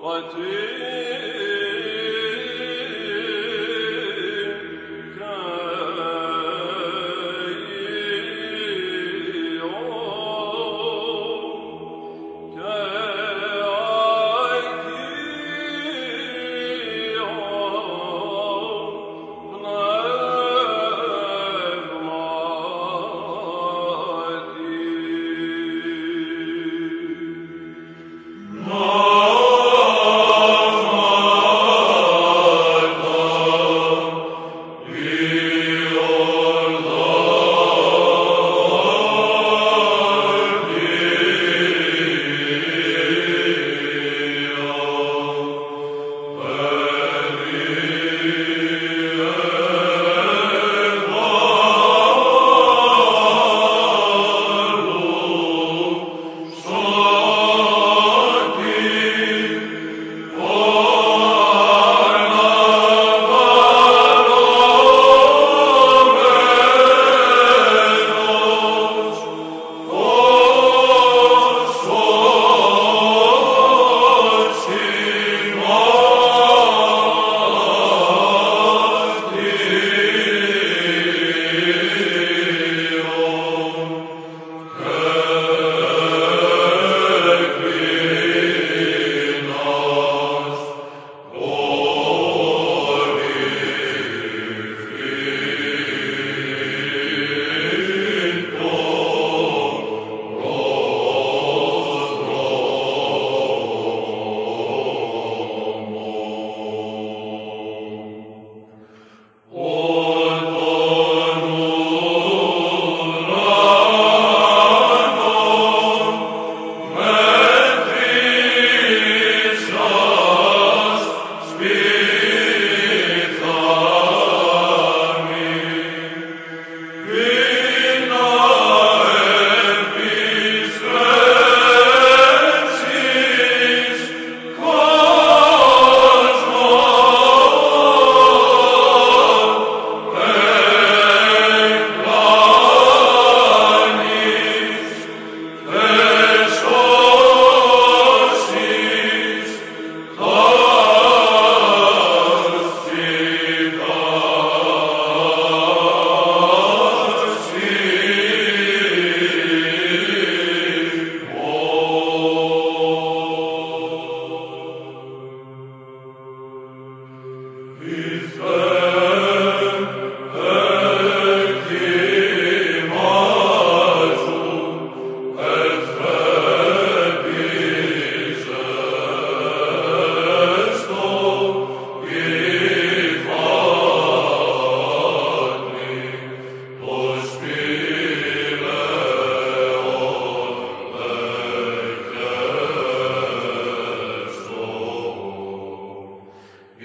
what is